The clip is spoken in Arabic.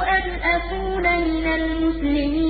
أَنْ أَكُونَ مِنَ الْمُسْلِمِينَ.